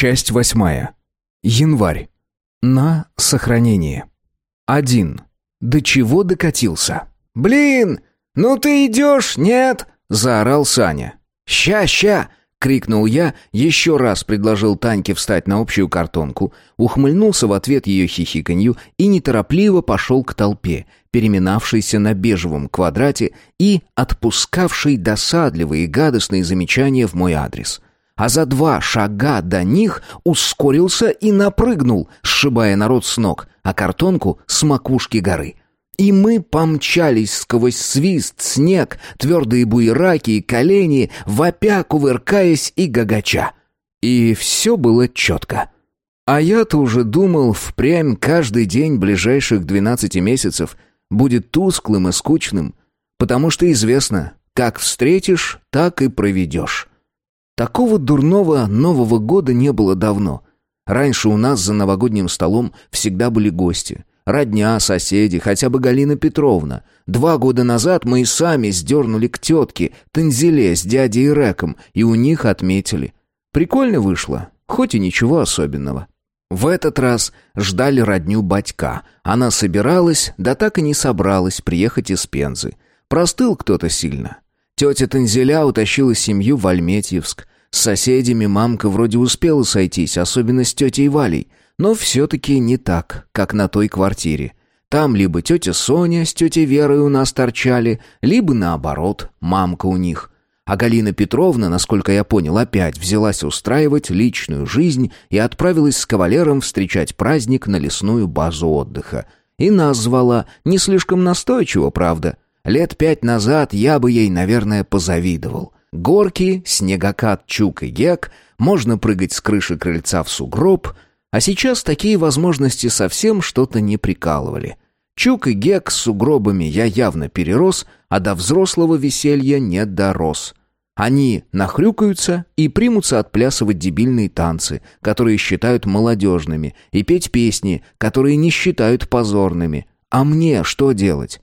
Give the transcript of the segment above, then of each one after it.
Часть восьмая. Январь. На сохранение. Один. До чего докатился? «Блин! Ну ты идешь, нет?» — заорал Саня. «Ща, ща!» — крикнул я, еще раз предложил Таньке встать на общую картонку, ухмыльнулся в ответ ее хихиканью и неторопливо пошел к толпе, переминавшейся на бежевом квадрате и отпускавшей досадливые гадостные замечания в мой адрес. А за два шага до них ускорился и напрыгнул, сшибая народ с ног, а картонку с макушки горы — и мы помчались сквозь свист, снег, твердые буераки и колени, вопя, кувыркаясь и гагача. И все было четко. А я-то уже думал, впрямь каждый день ближайших двенадцати месяцев будет тусклым и скучным, потому что известно, как встретишь, так и проведешь. Такого дурного Нового года не было давно. Раньше у нас за новогодним столом всегда были гости. Родня, соседи, хотя бы Галина Петровна. Два года назад мы и сами сдернули к тетке Танзеле с дядей Реком, и у них отметили. Прикольно вышло, хоть и ничего особенного. В этот раз ждали родню батька. Она собиралась, да так и не собралась приехать из Пензы. Простыл кто-то сильно. Тетя Танзеля утащила семью в Альметьевск. С соседями мамка вроде успела сойтись, особенно с тетей Валей. Но все-таки не так, как на той квартире. Там либо тетя Соня с тетей Верой у нас торчали, либо наоборот, мамка у них. А Галина Петровна, насколько я понял, опять взялась устраивать личную жизнь и отправилась с кавалером встречать праздник на лесную базу отдыха. И нас звала, не слишком настойчиво, правда. Лет пять назад я бы ей, наверное, позавидовал. Горки, снегокат, чук и гек, можно прыгать с крыши крыльца в сугроб — а сейчас такие возможности совсем что-то не прикалывали. Чук и Гек с сугробами я явно перерос, а до взрослого веселья не дорос. Они нахрюкаются и примутся отплясывать дебильные танцы, которые считают молодежными, и петь песни, которые не считают позорными. А мне что делать?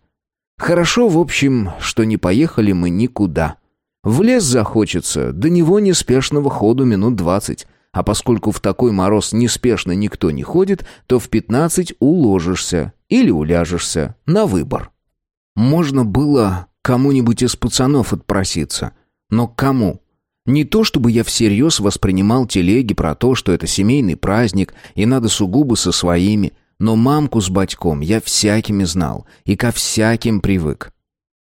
Хорошо, в общем, что не поехали мы никуда. В лес захочется, до него неспешного ходу минут двадцать. А поскольку в такой мороз неспешно никто не ходит, то в пятнадцать уложишься или уляжешься на выбор. Можно было кому-нибудь из пацанов отпроситься. Но к кому? Не то чтобы я всерьез воспринимал телеги про то, что это семейный праздник и надо сугубо со своими, но мамку с батьком я всякими знал и ко всяким привык.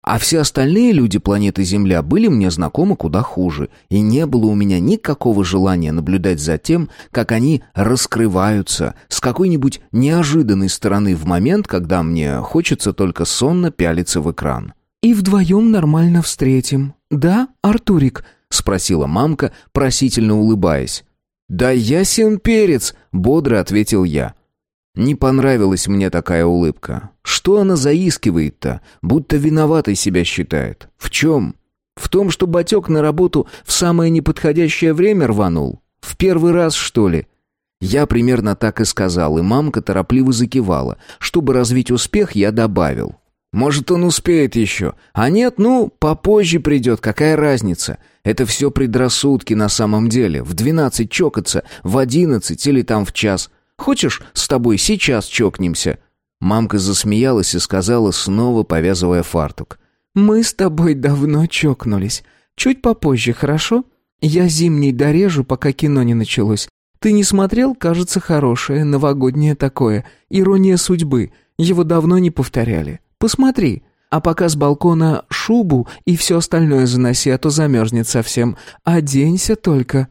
А все остальные люди планеты Земля были мне знакомы куда хуже, и не было у меня никакого желания наблюдать за тем, как они раскрываются с какой-нибудь неожиданной стороны в момент, когда мне хочется только сонно пялиться в экран. «И вдвоем нормально встретим, да, Артурик?» — спросила мамка, просительно улыбаясь. «Да ясен перец!» — бодро ответил я. Не понравилась мне такая улыбка. Что она заискивает-то? Будто виноватой себя считает. В чем? В том, что батек на работу в самое неподходящее время рванул? В первый раз, что ли? Я примерно так и сказал, и мамка торопливо закивала. Чтобы развить успех, я добавил. Может, он успеет еще. А нет, ну, попозже придет, какая разница? Это все предрассудки на самом деле. В двенадцать чокаться, в одиннадцать или там в час – Хочешь, с тобой сейчас чокнемся?» Мамка засмеялась и сказала, снова повязывая фартук. «Мы с тобой давно чокнулись. Чуть попозже, хорошо? Я зимний дорежу, пока кино не началось. Ты не смотрел, кажется, хорошее, новогоднее такое. Ирония судьбы. Его давно не повторяли. Посмотри. А пока с балкона шубу и все остальное заноси, а то замерзнет совсем. Оденься только».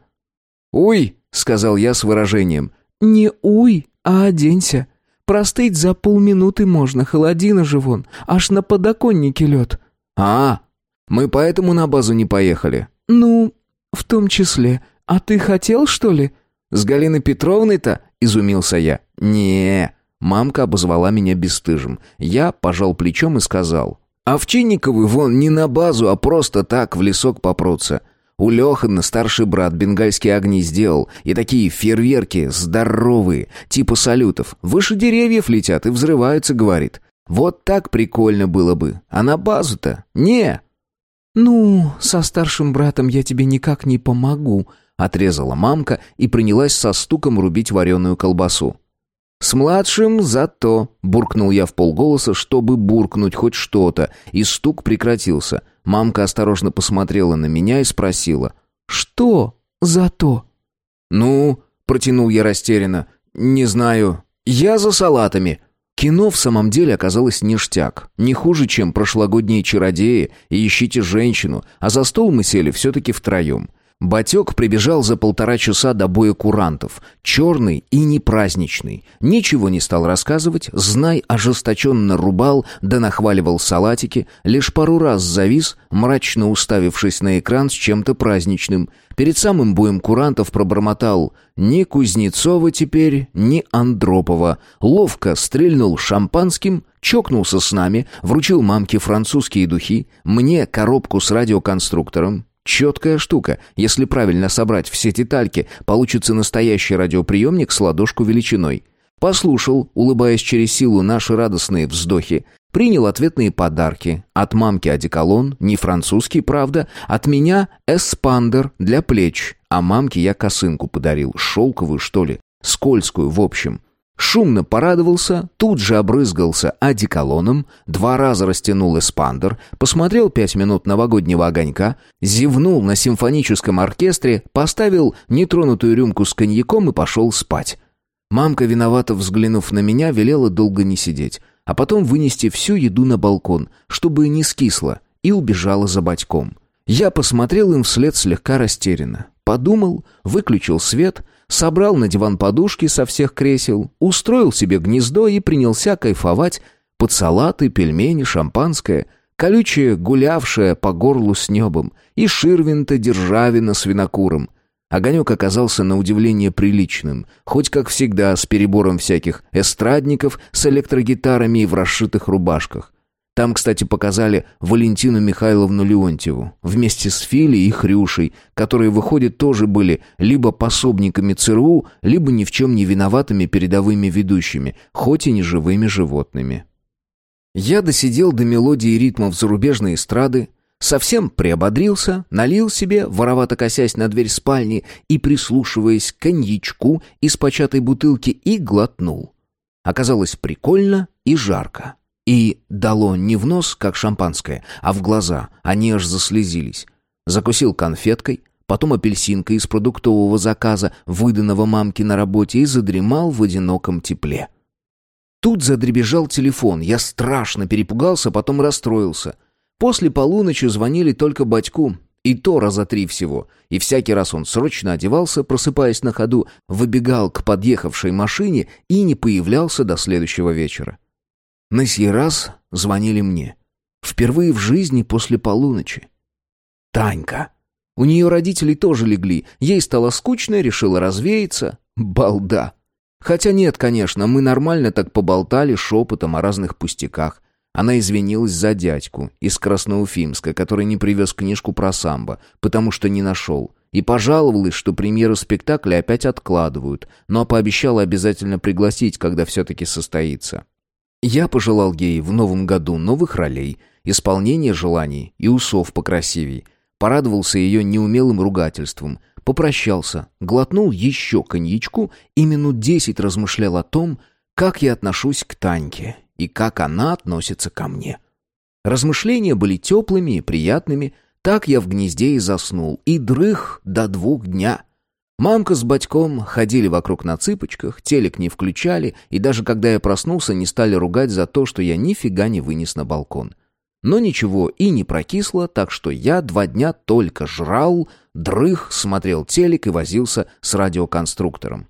«Уй!» — сказал я с выражением. «Не уй, а оденься. Простыть за полминуты можно, холодина же вон, аж на подоконнике лед». «А, мы поэтому на базу не поехали». «Ну, в том числе. А ты хотел, что ли?» «С Галиной Петровной-то?» — изумился я. не Мамка обозвала меня бесстыжим. Я пожал плечом и сказал. «Овчинниковы вон не на базу, а просто так в лесок попрутся. У Лехана старший брат бенгальские огни сделал, и такие фейерверки здоровые, типа салютов, выше деревьев летят и взрываются, говорит. Вот так прикольно было бы. А на базу-то? Не. Ну, со старшим братом я тебе никак не помогу, отрезала мамка и принялась со стуком рубить вареную колбасу. «С младшим зато», — буркнул я в полголоса, чтобы буркнуть хоть что-то, и стук прекратился. Мамка осторожно посмотрела на меня и спросила. «Что зато?» «Ну», — протянул я растерянно, — «не знаю. Я за салатами». Кино в самом деле оказалось ништяк. Не хуже, чем прошлогодние чародеи и «Ищите женщину», а за стол мы сели все-таки втроем. Батек прибежал за полтора часа до боя курантов. Черный и непраздничный. Ничего не стал рассказывать, знай ожесточенно рубал, да нахваливал салатики, лишь пару раз завис, мрачно уставившись на экран с чем-то праздничным. Перед самым боем курантов пробормотал «Ни Кузнецова теперь, ни Андропова». Ловко стрельнул шампанским, чокнулся с нами, вручил мамке французские духи, мне коробку с радиоконструктором, Четкая штука. Если правильно собрать все детальки, получится настоящий радиоприемник с ладошку величиной. Послушал, улыбаясь через силу наши радостные вздохи. Принял ответные подарки. От мамки одеколон, не французский, правда. От меня эспандер для плеч. А мамке я косынку подарил, шелковую, что ли. Скользкую, в общем. Шумно порадовался, тут же обрызгался одеколоном, два раза растянул эспандер, посмотрел пять минут новогоднего огонька, зевнул на симфоническом оркестре, поставил нетронутую рюмку с коньяком и пошел спать. Мамка, виновато взглянув на меня, велела долго не сидеть, а потом вынести всю еду на балкон, чтобы не скисло, и убежала за батьком. Я посмотрел им вслед слегка растерянно. Подумал, выключил свет, собрал на диван подушки со всех кресел, устроил себе гнездо и принялся кайфовать под салаты, пельмени, шампанское, колючее, гулявшее по горлу с небом, и ширвинта державина с винокуром. Огонек оказался на удивление приличным, хоть, как всегда, с перебором всяких эстрадников с электрогитарами и в расшитых рубашках. Там, кстати, показали Валентину Михайловну Леонтьеву вместе с Филей и Хрюшей, которые, выходит, тоже были либо пособниками ЦРУ, либо ни в чем не виноватыми передовыми ведущими, хоть и не живыми животными. Я досидел до мелодии и ритмов зарубежной эстрады, совсем приободрился, налил себе, воровато косясь на дверь спальни и прислушиваясь к коньячку из початой бутылки, и глотнул. Оказалось прикольно и жарко. И дало не в нос, как шампанское, а в глаза. Они аж заслезились. Закусил конфеткой, потом апельсинкой из продуктового заказа, выданного мамке на работе, и задремал в одиноком тепле. Тут задребежал телефон. Я страшно перепугался, потом расстроился. После полуночи звонили только батьку, и то раза три всего. И всякий раз он срочно одевался, просыпаясь на ходу, выбегал к подъехавшей машине и не появлялся до следующего вечера. На сей раз звонили мне. Впервые в жизни после полуночи. Танька. У нее родители тоже легли. Ей стало скучно, решила развеяться. Балда. Хотя нет, конечно, мы нормально так поболтали шепотом о разных пустяках. Она извинилась за дядьку из Красноуфимска, который не привез книжку про самбо, потому что не нашел. И пожаловалась, что премьеру спектакля опять откладывают, но пообещала обязательно пригласить, когда все-таки состоится. Я пожелал ей в новом году новых ролей, исполнения желаний и усов покрасивей. Порадовался ее неумелым ругательством. Попрощался, глотнул еще коньячку и минут десять размышлял о том, как я отношусь к Таньке и как она относится ко мне. Размышления были теплыми и приятными, так я в гнезде и заснул, и дрых до двух дня — Мамка с батьком ходили вокруг на цыпочках, телек не включали, и даже когда я проснулся, не стали ругать за то, что я нифига не вынес на балкон. Но ничего и не прокисло, так что я два дня только жрал, дрых, смотрел телек и возился с радиоконструктором.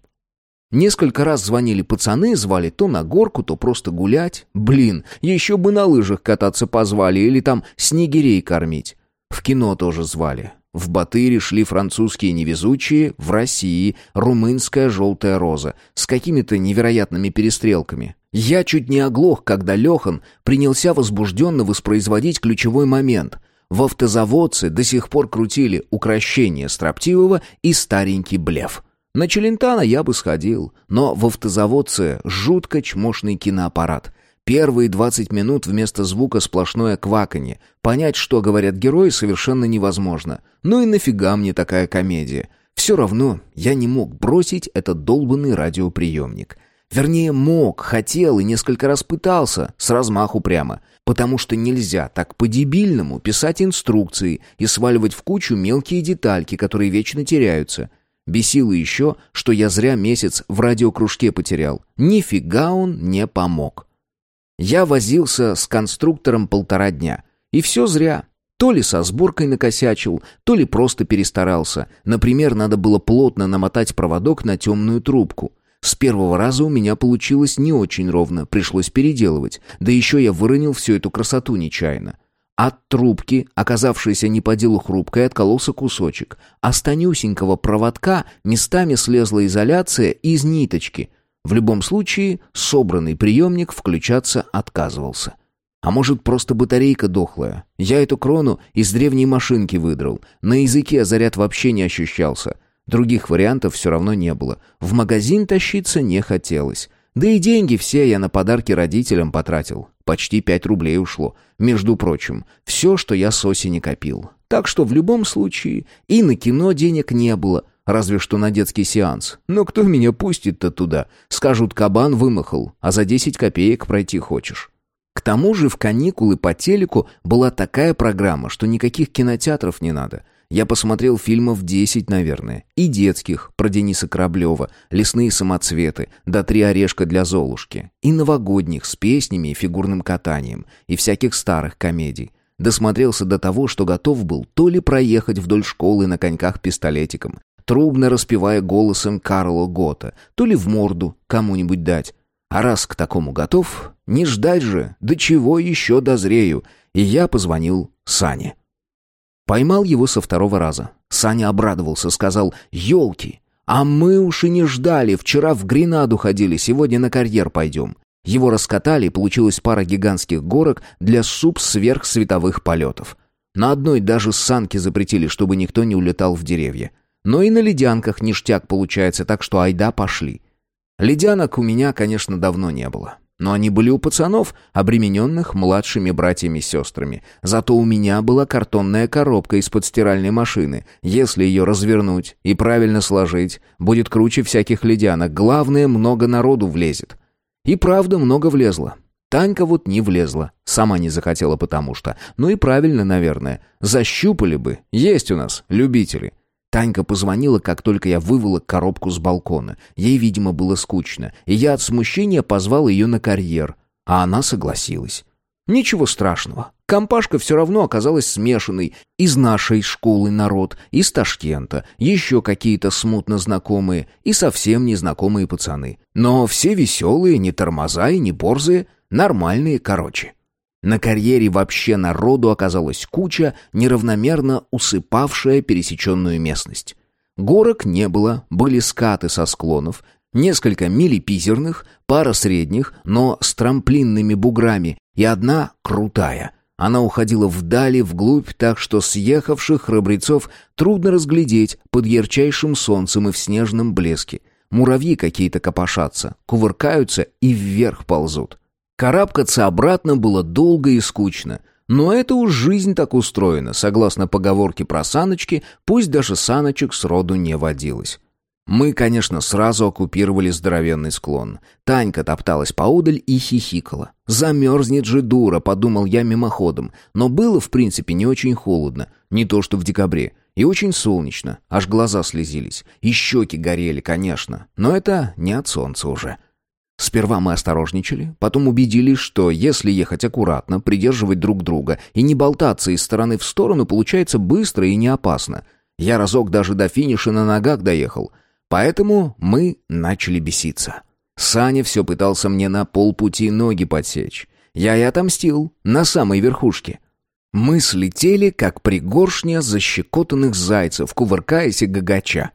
Несколько раз звонили пацаны, звали то на горку, то просто гулять. Блин, еще бы на лыжах кататься позвали или там снегирей кормить. В кино тоже звали. В Батыре шли французские невезучие, в России румынская желтая роза с какими-то невероятными перестрелками. Я чуть не оглох, когда Лехан принялся возбужденно воспроизводить ключевой момент. В автозаводце до сих пор крутили укращение строптивого и старенький блеф. На Челентана я бы сходил, но в автозаводце жутко чмошный киноаппарат — Первые 20 минут вместо звука сплошное кваканье. Понять, что говорят герои, совершенно невозможно. Ну и нафига мне такая комедия? Все равно я не мог бросить этот долбанный радиоприемник. Вернее, мог, хотел и несколько раз пытался, с размаху прямо. Потому что нельзя так по-дебильному писать инструкции и сваливать в кучу мелкие детальки, которые вечно теряются. Бесило еще, что я зря месяц в радиокружке потерял. Нифига он не помог. Я возился с конструктором полтора дня. И все зря. То ли со сборкой накосячил, то ли просто перестарался. Например, надо было плотно намотать проводок на темную трубку. С первого раза у меня получилось не очень ровно, пришлось переделывать. Да еще я выронил всю эту красоту нечаянно. От трубки, оказавшейся не по делу хрупкой, откололся кусочек. А с тонюсенького проводка местами слезла изоляция из ниточки. В любом случае, собранный приемник включаться отказывался. А может, просто батарейка дохлая? Я эту крону из древней машинки выдрал. На языке заряд вообще не ощущался. Других вариантов все равно не было. В магазин тащиться не хотелось. Да и деньги все я на подарки родителям потратил. Почти пять рублей ушло. Между прочим, все, что я с осени копил. Так что в любом случае и на кино денег не было, разве что на детский сеанс. Но кто меня пустит-то туда? Скажут, кабан вымахал, а за десять копеек пройти хочешь. К тому же в каникулы по телеку была такая программа, что никаких кинотеатров не надо. Я посмотрел фильмов 10, наверное. И детских, про Дениса Кораблева, «Лесные самоцветы», да «Три орешка для Золушки». И новогодних, с песнями и фигурным катанием. И всяких старых комедий. Досмотрелся до того, что готов был то ли проехать вдоль школы на коньках пистолетиком, трубно распевая голосом Карла Гота, то ли в морду кому-нибудь дать. А раз к такому готов, не ждать же, до чего еще дозрею. И я позвонил Сане. Поймал его со второго раза. Саня обрадовался, сказал «Елки, а мы уж и не ждали, вчера в Гренаду ходили, сегодня на карьер пойдем». Его раскатали, получилась пара гигантских горок для субсверхсветовых полетов. На одной даже санки запретили, чтобы никто не улетал в деревья. Но и на ледянках ништяк получается, так что айда пошли. Ледянок у меня, конечно, давно не было. Но они были у пацанов, обремененных младшими братьями-сестрами. Зато у меня была картонная коробка из-под стиральной машины. Если ее развернуть и правильно сложить, будет круче всяких ледянок. Главное, много народу влезет. И правда, много влезло. Танька вот не влезла. Сама не захотела потому что. Ну и правильно, наверное. Защупали бы. Есть у нас любители. Танька позвонила, как только я выволок коробку с балкона. Ей, видимо, было скучно, и я от смущения позвал ее на карьер, а она согласилась. Ничего страшного. Компашка все равно оказалась смешанной. Из нашей школы народ, из Ташкента, еще какие-то смутно знакомые и совсем незнакомые пацаны. Но все веселые, не тормоза и не борзые, нормальные, короче. На карьере вообще народу оказалась куча, неравномерно усыпавшая пересеченную местность. Горок не было, были скаты со склонов, несколько милипизерных, пара средних, но с трамплинными буграми, и одна крутая. Она уходила вдали, вглубь, так что съехавших храбрецов трудно разглядеть под ярчайшим солнцем и в снежном блеске. Муравьи какие-то копошатся, кувыркаются и вверх ползут. Карабкаться обратно было долго и скучно. Но это уж жизнь так устроена, согласно поговорке про саночки, пусть даже саночек сроду не водилось. Мы, конечно, сразу оккупировали здоровенный склон. Танька топталась поодаль и хихикала. «Замерзнет же дура», — подумал я мимоходом. Но было, в принципе, не очень холодно. Не то, что в декабре. И очень солнечно. Аж глаза слезились. И щеки горели, конечно. Но это не от солнца уже. Сперва мы осторожничали, потом убедились, что если ехать аккуратно, придерживать друг друга и не болтаться из стороны в сторону, получается быстро и не опасно. Я разок даже до финиша на ногах доехал. Поэтому мы начали беситься. Саня все пытался мне на полпути ноги подсечь. Я и отомстил, на самой верхушке. Мы слетели, как пригоршня защекотанных зайцев, кувыркаясь и гагача.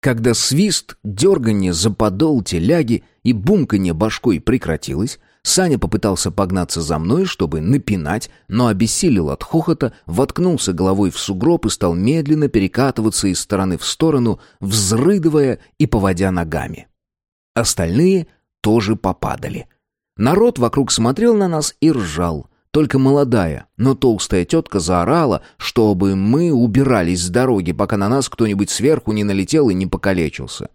Когда свист, дерганье за подол теляги и бумканье башкой прекратилось, Саня попытался погнаться за мной, чтобы напинать, но обессилел от хохота, воткнулся головой в сугроб и стал медленно перекатываться из стороны в сторону, взрыдывая и поводя ногами. Остальные тоже попадали. Народ вокруг смотрел на нас и ржал. Только молодая, но толстая тетка заорала, чтобы мы убирались с дороги, пока на нас кто-нибудь сверху не налетел и не покалечился.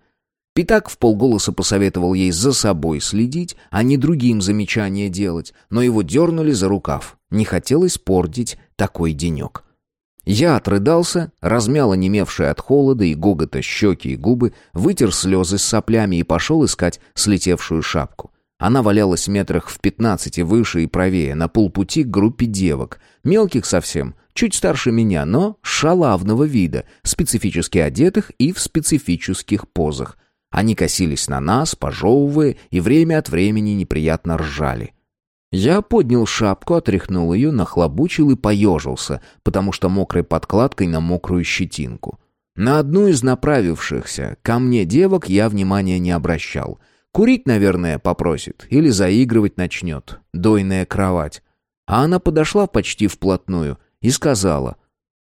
Питак в полголоса посоветовал ей за собой следить, а не другим замечания делать, но его дернули за рукав. Не хотелось портить такой денек. Я отрыдался, размял онемевшие от холода и гогота щеки и губы, вытер слезы с соплями и пошел искать слетевшую шапку. Она валялась метрах в пятнадцати выше и правее, на полпути к группе девок, мелких совсем, чуть старше меня, но шалавного вида, специфически одетых и в специфических позах, они косились на нас, пожевывая, и время от времени неприятно ржали. Я поднял шапку, отряхнул ее, нахлобучил и поежился, потому что мокрой подкладкой на мокрую щетинку. На одну из направившихся ко мне девок я внимания не обращал. Курить, наверное, попросит или заигрывать начнет. Дойная кровать. А она подошла почти вплотную и сказала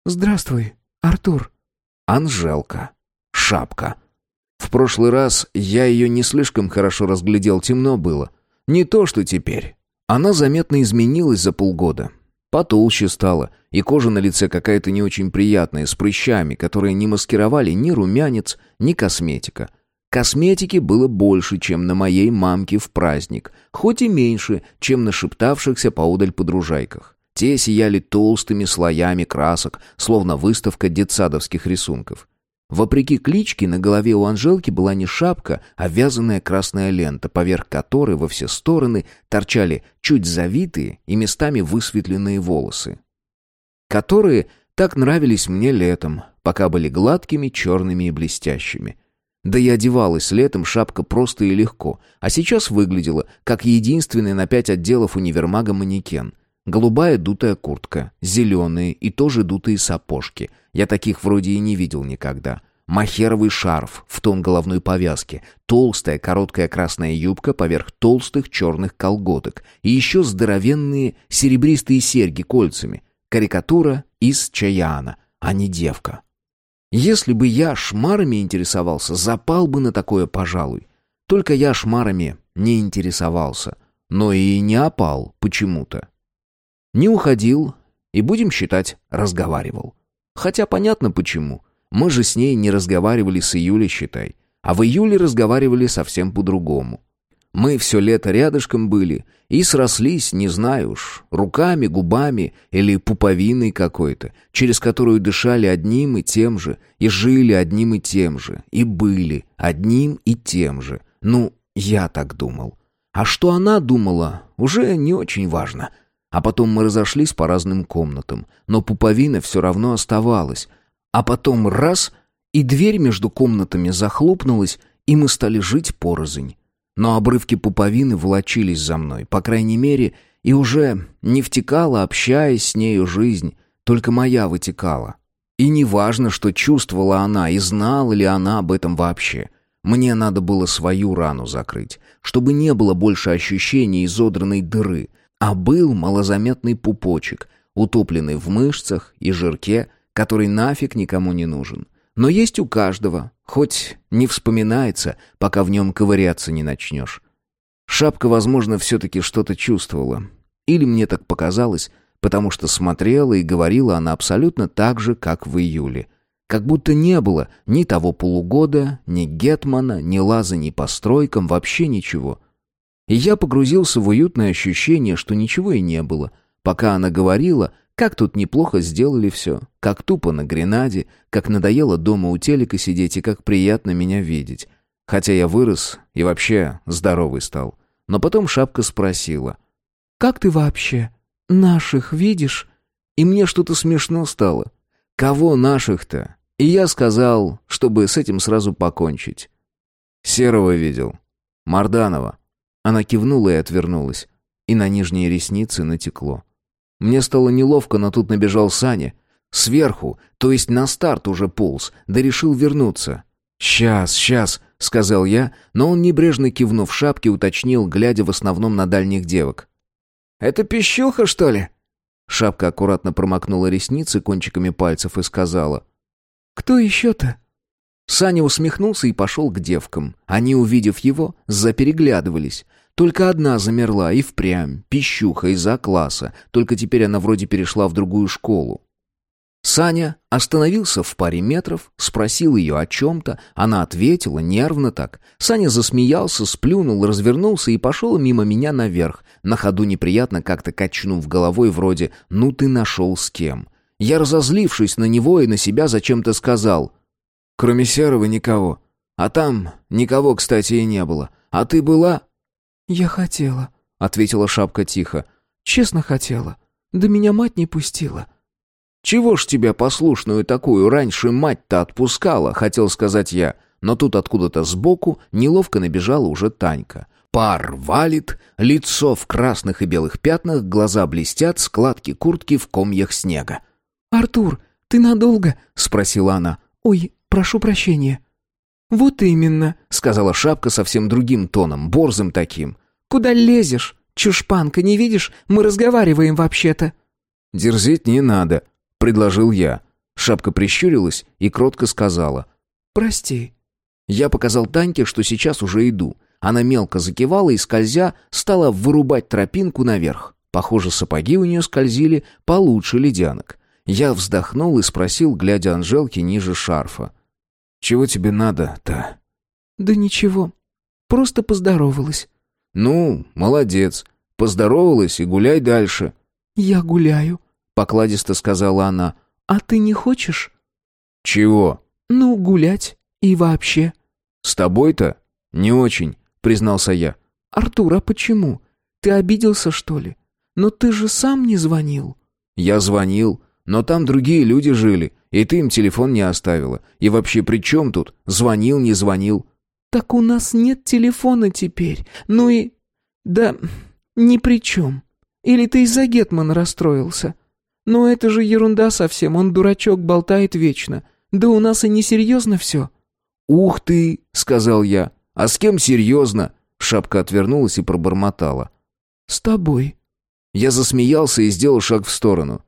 «Здравствуй, Артур». Анжелка. Шапка. В прошлый раз я ее не слишком хорошо разглядел, темно было. Не то, что теперь. Она заметно изменилась за полгода. Потолще стала, и кожа на лице какая-то не очень приятная, с прыщами, которые не маскировали ни румянец, ни косметика. Косметики было больше, чем на моей мамке в праздник, хоть и меньше, чем на шептавшихся поодаль подружайках. Те сияли толстыми слоями красок, словно выставка детсадовских рисунков. Вопреки кличке, на голове у Анжелки была не шапка, а вязаная красная лента, поверх которой во все стороны торчали чуть завитые и местами высветленные волосы. Которые так нравились мне летом, пока были гладкими, черными и блестящими. Да и одевалась летом шапка просто и легко, а сейчас выглядела, как единственный на пять отделов универмага манекен. Голубая дутая куртка, зеленые и тоже дутые сапожки. Я таких вроде и не видел никогда. Махеровый шарф в тон головной повязки, толстая короткая красная юбка поверх толстых черных колготок и еще здоровенные серебристые серьги кольцами. Карикатура из Чаяна, а не девка. Если бы я шмарами интересовался, запал бы на такое, пожалуй. Только я шмарами не интересовался, но и не опал почему-то. Не уходил и, будем считать, разговаривал. Хотя понятно почему. Мы же с ней не разговаривали с июля, считай. А в июле разговаривали совсем по-другому. Мы все лето рядышком были и срослись, не знаю уж, руками, губами или пуповиной какой-то, через которую дышали одним и тем же, и жили одним и тем же, и были одним и тем же. Ну, я так думал. А что она думала, уже не очень важно. А потом мы разошлись по разным комнатам, но пуповина все равно оставалась. А потом раз, и дверь между комнатами захлопнулась, и мы стали жить порознь. Но обрывки пуповины волочились за мной, по крайней мере, и уже не втекала, общаясь с нею жизнь, только моя вытекала. И не важно, что чувствовала она, и знала ли она об этом вообще. Мне надо было свою рану закрыть, чтобы не было больше ощущения изодранной дыры, а был малозаметный пупочек, утопленный в мышцах и жирке, который нафиг никому не нужен. Но есть у каждого, хоть не вспоминается, пока в нем ковыряться не начнешь. Шапка, возможно, все-таки что-то чувствовала. Или мне так показалось, потому что смотрела и говорила она абсолютно так же, как в июле. Как будто не было ни того полугода, ни Гетмана, ни лазаний по стройкам, вообще ничего. И я погрузился в уютное ощущение, что ничего и не было. Пока она говорила, как тут неплохо сделали все, как тупо на гренаде, как надоело дома у телека сидеть и как приятно меня видеть. Хотя я вырос и вообще здоровый стал. Но потом Шапка спросила. «Как ты вообще? Наших видишь?» И мне что-то смешно стало. «Кого наших-то?» И я сказал, чтобы с этим сразу покончить. «Серого видел. Марданова. Она кивнула и отвернулась, и на нижние ресницы натекло. Мне стало неловко, но тут набежал Саня. Сверху, то есть на старт уже полз, да решил вернуться. «Сейчас, сейчас», — сказал я, но он, небрежно кивнув шапке, уточнил, глядя в основном на дальних девок. «Это пищуха, что ли?» Шапка аккуратно промокнула ресницы кончиками пальцев и сказала. «Кто еще-то?» Саня усмехнулся и пошел к девкам. Они, увидев его, запереглядывались. Только одна замерла и впрямь, пищуха из-за класса, только теперь она вроде перешла в другую школу. Саня остановился в паре метров, спросил ее о чем-то, она ответила, нервно так. Саня засмеялся, сплюнул, развернулся и пошел мимо меня наверх, на ходу неприятно как-то качнув головой вроде «ну ты нашел с кем». Я, разозлившись на него и на себя, зачем-то сказал «кроме Серого никого». А там никого, кстати, и не было. А ты была?» «Я хотела», — ответила Шапка тихо. «Честно хотела. Да меня мать не пустила». «Чего ж тебя послушную такую раньше мать-то отпускала?» — хотел сказать я. Но тут откуда-то сбоку неловко набежала уже Танька. Пар валит, лицо в красных и белых пятнах, глаза блестят, складки куртки в комьях снега. «Артур, ты надолго?» — спросила она. «Ой, прошу прощения». «Вот именно», — сказала Шапка совсем другим тоном, борзым таким. «Куда лезешь? Чушпанка, не видишь? Мы разговариваем вообще-то». «Дерзить не надо», — предложил я. Шапка прищурилась и кротко сказала. «Прости». Я показал Таньке, что сейчас уже иду. Она мелко закивала и, скользя, стала вырубать тропинку наверх. Похоже, сапоги у нее скользили получше ледянок. Я вздохнул и спросил, глядя Анжелке ниже шарфа. «Чего тебе надо-то?» «Да ничего. Просто поздоровалась». «Ну, молодец. Поздоровалась и гуляй дальше». «Я гуляю», покладисто сказала она. А ты не хочешь? Чего? Ну, гулять и вообще. С тобой-то не очень, признался я. Артур, а почему? Ты обиделся, что ли? Но ты же сам не звонил. Я звонил, но там другие люди жили, и ты им телефон не оставила. И вообще при чем тут? Звонил, не звонил. Так у нас нет телефона теперь. Ну и... Да, ни при чем. Или ты из-за Гетмана расстроился? «Но это же ерунда совсем, он дурачок, болтает вечно. Да у нас и не серьезно все». «Ух ты!» — сказал я. «А с кем серьезно?» Шапка отвернулась и пробормотала. «С тобой». Я засмеялся и сделал шаг в сторону.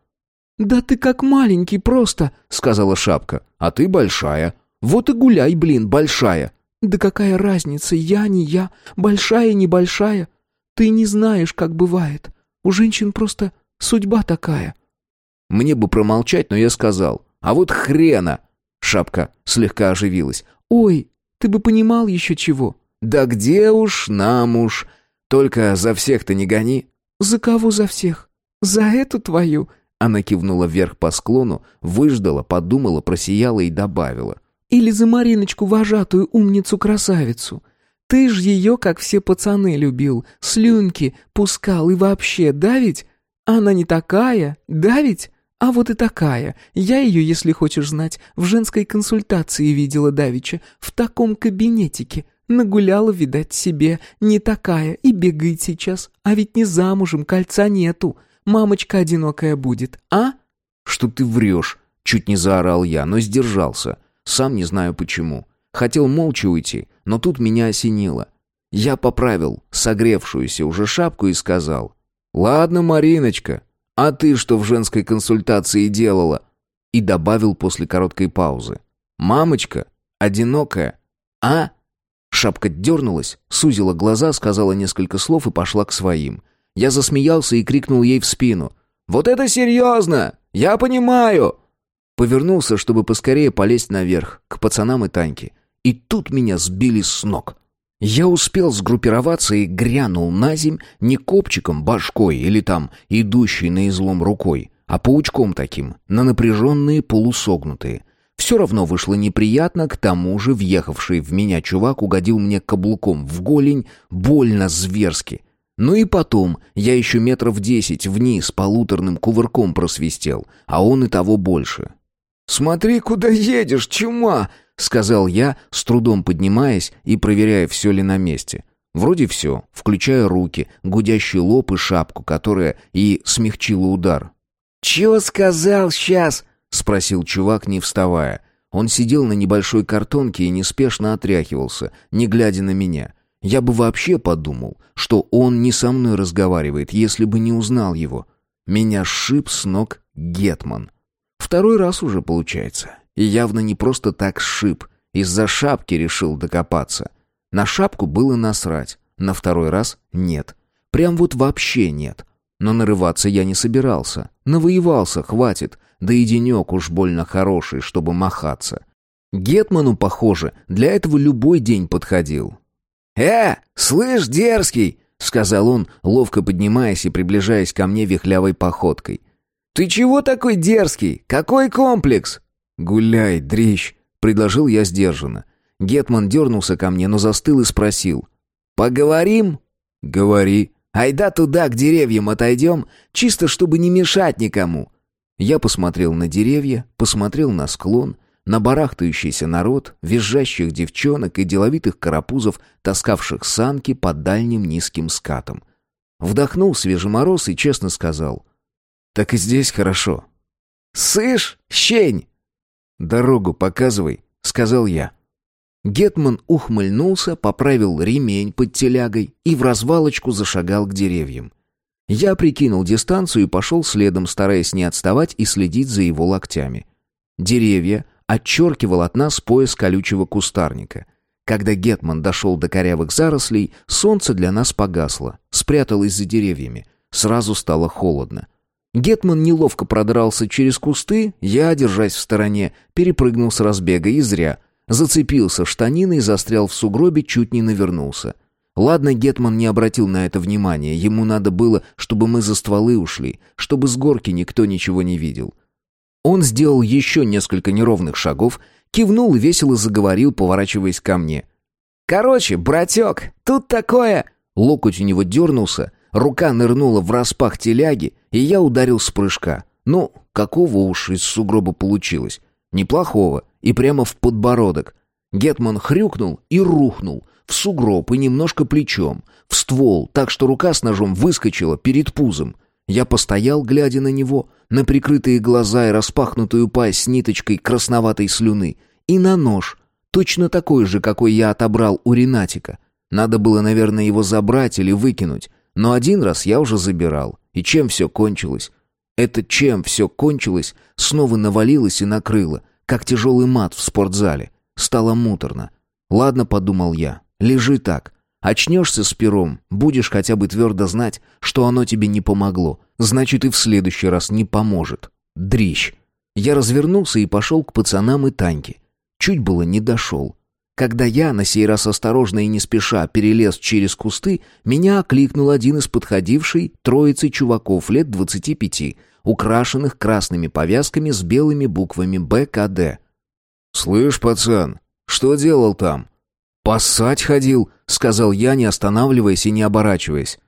«Да ты как маленький просто», — сказала Шапка. «А ты большая. Вот и гуляй, блин, большая». «Да какая разница, я не я, большая не большая. Ты не знаешь, как бывает. У женщин просто судьба такая». Мне бы промолчать, но я сказал. «А вот хрена!» Шапка слегка оживилась. «Ой, ты бы понимал еще чего». «Да где уж, нам уж. Только за всех-то не гони». «За кого за всех? За эту твою?» Она кивнула вверх по склону, выждала, подумала, просияла и добавила. «Или за Мариночку, вожатую умницу-красавицу. Ты ж ее, как все пацаны, любил, слюнки пускал и вообще, да ведь? Она не такая, да ведь?» А вот и такая. Я ее, если хочешь знать, в женской консультации видела Давича. В таком кабинетике. Нагуляла, видать, себе. Не такая. И бегает сейчас. А ведь не замужем, кольца нету. Мамочка одинокая будет, а? Что ты врешь? Чуть не заорал я, но сдержался. Сам не знаю почему. Хотел молча уйти, но тут меня осенило. Я поправил согревшуюся уже шапку и сказал. «Ладно, Мариночка, «А ты что в женской консультации делала?» И добавил после короткой паузы. «Мамочка? Одинокая? А?» Шапка дернулась, сузила глаза, сказала несколько слов и пошла к своим. Я засмеялся и крикнул ей в спину. «Вот это серьезно! Я понимаю!» Повернулся, чтобы поскорее полезть наверх, к пацанам и Таньке. И тут меня сбили с ног. Я успел сгруппироваться и грянул на земь не копчиком башкой или там идущей на излом рукой, а паучком таким, на напряженные полусогнутые. Все равно вышло неприятно, к тому же въехавший в меня чувак угодил мне каблуком в голень, больно зверски. Ну и потом, я еще метров десять вниз полуторным кувырком просвистел, а он и того больше. «Смотри, куда едешь, чума!» сказал я, с трудом поднимаясь и проверяя, все ли на месте. Вроде все, включая руки, гудящий лоб и шапку, которая и смягчила удар. «Чего сказал сейчас?» — спросил чувак, не вставая. Он сидел на небольшой картонке и неспешно отряхивался, не глядя на меня. Я бы вообще подумал, что он не со мной разговаривает, если бы не узнал его. Меня сшиб с ног Гетман. Второй раз уже получается. И явно не просто так сшиб. Из-за шапки решил докопаться. На шапку было насрать. на второй раз нет. Прям вот вообще нет. Но нарываться я не собирался. Навоевался, хватит. Да и денек уж больно хороший, чтобы махаться. Гетману, похоже, для этого любой день подходил. «Э, слышь, дерзкий!» — сказал он, ловко поднимаясь и приближаясь ко мне вихлявой походкой. «Ты чего такой дерзкий? Какой комплекс?» «Гуляй, дрищ!» — предложил я сдержанно. Гетман дернулся ко мне, но застыл и спросил. «Поговорим?» «Говори». «Айда туда, к деревьям отойдем, чисто чтобы не мешать никому». Я посмотрел на деревья, посмотрел на склон, на барахтающийся народ, визжащих девчонок и деловитых карапузов, таскавших санки под дальним низким скатом. Вдохнул свежий мороз и честно сказал. «Так и здесь хорошо». «Сышь, щень!» «Дорогу показывай», — сказал я. Гетман ухмыльнулся, поправил ремень под телягой и в развалочку зашагал к деревьям. Я прикинул дистанцию и пошел следом, стараясь не отставать и следить за его локтями. Деревья отчеркивал от нас пояс колючего кустарника. Когда Гетман дошел до корявых зарослей, солнце для нас погасло, спряталось за деревьями. Сразу стало холодно. Гетман неловко продрался через кусты, я, держась в стороне, перепрыгнул с разбега и зря — Зацепился штаниной, застрял в сугробе, чуть не навернулся. Ладно, Гетман не обратил на это внимания. Ему надо было, чтобы мы за стволы ушли, чтобы с горки никто ничего не видел. Он сделал еще несколько неровных шагов, кивнул и весело заговорил, поворачиваясь ко мне. «Короче, братек, тут такое...» Локоть у него дернулся, рука нырнула в распах теляги, и я ударил с прыжка. Ну, какого уж из сугроба получилось? Неплохого и прямо в подбородок. Гетман хрюкнул и рухнул, в сугроб и немножко плечом, в ствол, так что рука с ножом выскочила перед пузом. Я постоял, глядя на него, на прикрытые глаза и распахнутую пасть с ниточкой красноватой слюны, и на нож, точно такой же, какой я отобрал у Ренатика. Надо было, наверное, его забрать или выкинуть, но один раз я уже забирал. И чем все кончилось? Это чем все кончилось, снова навалилось и накрыло, как тяжелый мат в спортзале. Стало муторно. Ладно, подумал я, лежи так. Очнешься с пером, будешь хотя бы твердо знать, что оно тебе не помогло. Значит, и в следующий раз не поможет. Дрищ. Я развернулся и пошел к пацанам и Таньке. Чуть было не дошел. Когда я, на сей раз осторожно и не спеша, перелез через кусты, меня окликнул один из подходившей троицы чуваков лет двадцати пяти, украшенных красными повязками с белыми буквами БКД. «Слышь, пацан, что делал там?» «Поссать ходил», — сказал я, не останавливаясь и не оборачиваясь.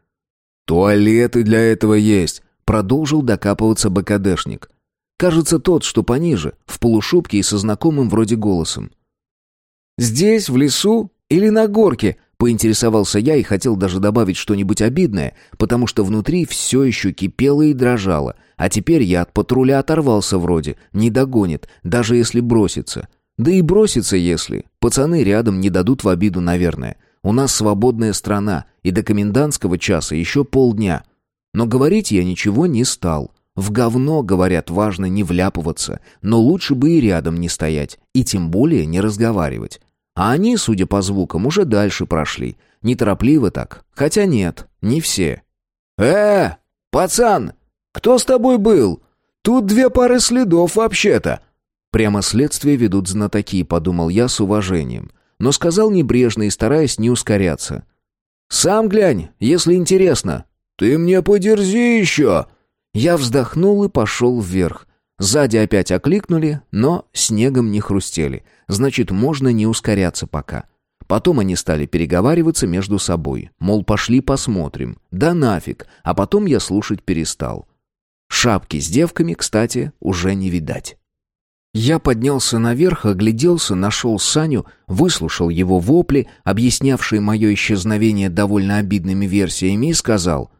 «Туалеты для этого есть», — продолжил докапываться БКДшник. Кажется, тот, что пониже, в полушубке и со знакомым вроде голосом. «Здесь, в лесу или на горке?» Поинтересовался я и хотел даже добавить что-нибудь обидное, потому что внутри все еще кипело и дрожало, а теперь я от патруля оторвался вроде, не догонит, даже если бросится. Да и бросится, если. Пацаны рядом не дадут в обиду, наверное. У нас свободная страна, и до комендантского часа еще полдня. Но говорить я ничего не стал. В говно, говорят, важно не вляпываться, но лучше бы и рядом не стоять, и тем более не разговаривать. А они, судя по звукам, уже дальше прошли. Неторопливо так. Хотя нет, не все. «Э, пацан, кто с тобой был? Тут две пары следов вообще-то». Прямо следствие ведут знатоки, подумал я с уважением. Но сказал небрежно и стараясь не ускоряться. «Сам глянь, если интересно». «Ты мне подерзи еще!» Я вздохнул и пошел вверх. Сзади опять окликнули, но снегом не хрустели. Значит, можно не ускоряться пока. Потом они стали переговариваться между собой. Мол, пошли посмотрим. Да нафиг. А потом я слушать перестал. Шапки с девками, кстати, уже не видать. Я поднялся наверх, огляделся, нашел Саню, выслушал его вопли, объяснявшие мое исчезновение довольно обидными версиями, и сказал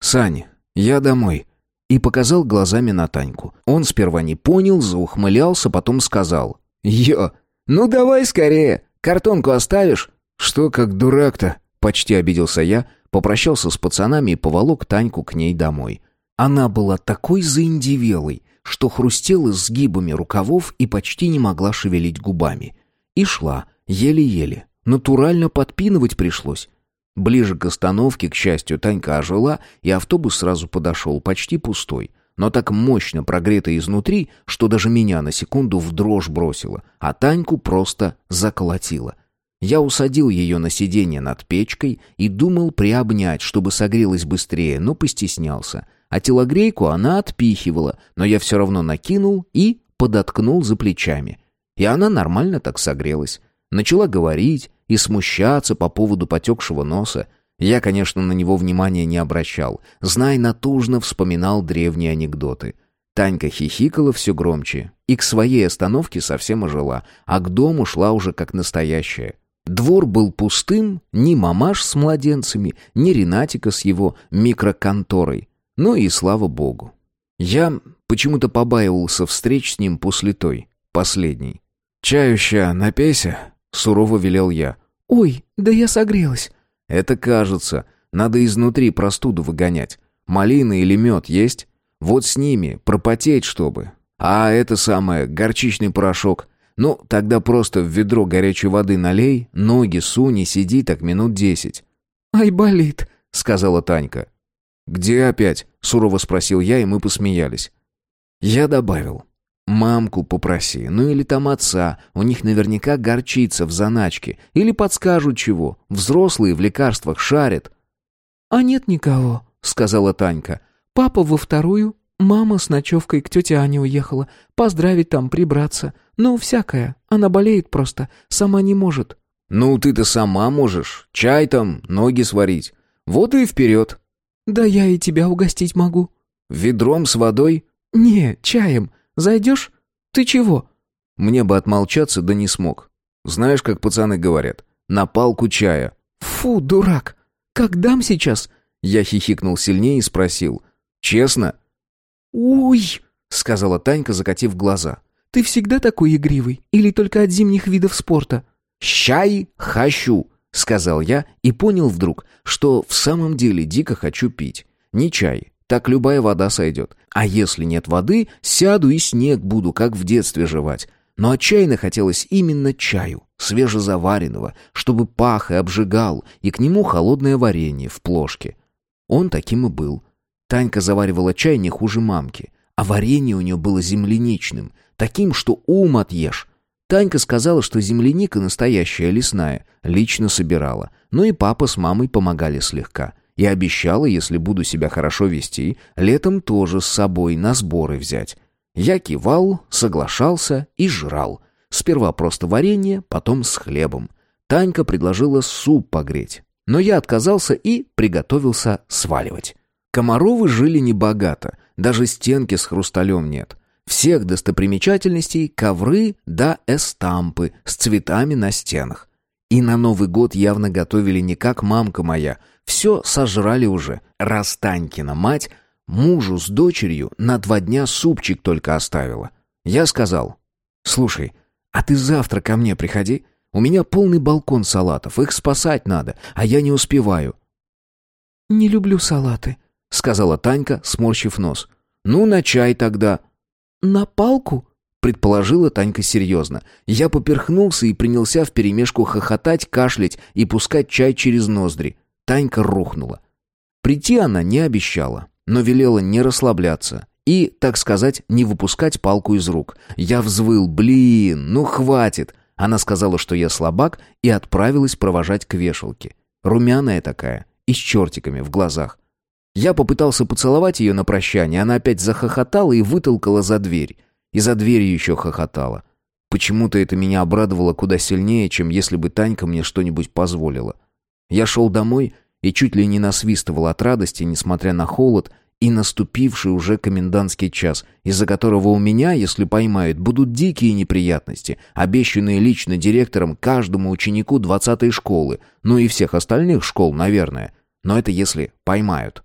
«Сань, я домой» и показал глазами на Таньку. Он сперва не понял, заухмылялся, потом сказал. «Йо, ну давай скорее, картонку оставишь?» «Что как дурак-то?» Почти обиделся я, попрощался с пацанами и поволок Таньку к ней домой. Она была такой заиндивелой, что хрустела сгибами рукавов и почти не могла шевелить губами. И шла, еле-еле. Натурально подпинывать пришлось. Ближе к остановке, к счастью, Танька ожила, и автобус сразу подошел, почти пустой, но так мощно прогретый изнутри, что даже меня на секунду в дрожь бросило, а Таньку просто заколотило. Я усадил ее на сиденье над печкой и думал приобнять, чтобы согрелась быстрее, но постеснялся. А телогрейку она отпихивала, но я все равно накинул и подоткнул за плечами. И она нормально так согрелась. Начала говорить и смущаться по поводу потекшего носа. Я, конечно, на него внимания не обращал. Знай, натужно вспоминал древние анекдоты. Танька хихикала все громче и к своей остановке совсем ожила, а к дому шла уже как настоящая. Двор был пустым, ни мамаш с младенцами, ни Ренатика с его микроконторой. Ну и слава богу. Я почему-то побаивался встреч с ним после той, последней. «Чаю ща напейся», Сурово велел я. «Ой, да я согрелась». «Это кажется. Надо изнутри простуду выгонять. Малина или мед есть? Вот с ними, пропотеть чтобы. А это самое, горчичный порошок. Ну, тогда просто в ведро горячей воды налей, ноги сунь и сиди так минут десять». «Ай, болит», — сказала Танька. «Где опять?» — сурово спросил я, и мы посмеялись. Я добавил. Мамку попроси, ну или там отца, у них наверняка горчица в заначке. Или подскажут чего, взрослые в лекарствах шарят. «А нет никого», — сказала Танька. «Папа во вторую, мама с ночевкой к тете Ане уехала. Поздравить там, прибраться. Ну, всякое. Она болеет просто, сама не может». «Ну, ты-то сама можешь. Чай там, ноги сварить. Вот и вперед». «Да я и тебя угостить могу». «Ведром с водой?» «Не, чаем. Зайдешь? Ты чего?» Мне бы отмолчаться, да не смог. Знаешь, как пацаны говорят, на палку чая. «Фу, дурак! Как дам сейчас?» Я хихикнул сильнее и спросил. «Честно?» «Уй!» — сказала Танька, закатив глаза. «Ты всегда такой игривый? Или только от зимних видов спорта?» «Щай хочу!» — сказал я и понял вдруг, что в самом деле дико хочу пить. Не чай, так любая вода сойдет. А если нет воды, сяду и снег буду, как в детстве жевать. Но отчаянно хотелось именно чаю, свежезаваренного, чтобы пах и обжигал, и к нему холодное варенье в плошке. Он таким и был. Танька заваривала чай не хуже мамки, а варенье у нее было земляничным, таким, что ум отъешь. Танька сказала, что земляника настоящая лесная, лично собирала, но и папа с мамой помогали слегка и обещала, если буду себя хорошо вести, летом тоже с собой на сборы взять. Я кивал, соглашался и жрал. Сперва просто варенье, потом с хлебом. Танька предложила суп погреть. Но я отказался и приготовился сваливать. Комаровы жили небогато, даже стенки с хрусталем нет. Всех достопримечательностей — ковры да эстампы с цветами на стенах. И на Новый год явно готовили не как мамка моя. Все сожрали уже. Раз Танькина мать мужу с дочерью на два дня супчик только оставила. Я сказал, «Слушай, а ты завтра ко мне приходи. У меня полный балкон салатов, их спасать надо, а я не успеваю». «Не люблю салаты», — сказала Танька, сморщив нос. «Ну, на чай тогда». «На палку?» предположила Танька серьезно. Я поперхнулся и принялся вперемешку хохотать, кашлять и пускать чай через ноздри. Танька рухнула. Прийти она не обещала, но велела не расслабляться и, так сказать, не выпускать палку из рук. Я взвыл, блин, ну хватит. Она сказала, что я слабак, и отправилась провожать к вешалке. Румяная такая и с чертиками в глазах. Я попытался поцеловать ее на прощание, она опять захохотала и вытолкала за дверь. И за дверью еще хохотала. Почему-то это меня обрадовало куда сильнее, чем если бы Танька мне что-нибудь позволила. Я шел домой и чуть ли не насвистывал от радости, несмотря на холод и наступивший уже комендантский час, из-за которого у меня, если поймают, будут дикие неприятности, обещанные лично директором каждому ученику двадцатой школы, ну и всех остальных школ, наверное. Но это если поймают.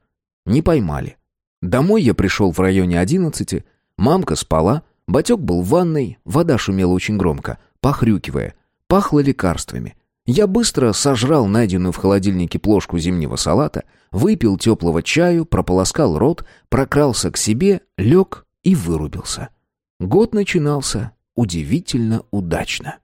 Не поймали. Домой я пришел в районе одиннадцати, мамка спала, Батек был в ванной, вода шумела очень громко, похрюкивая. Пахло лекарствами. Я быстро сожрал найденную в холодильнике плошку зимнего салата, выпил теплого чаю, прополоскал рот, прокрался к себе, лег и вырубился. Год начинался удивительно удачно.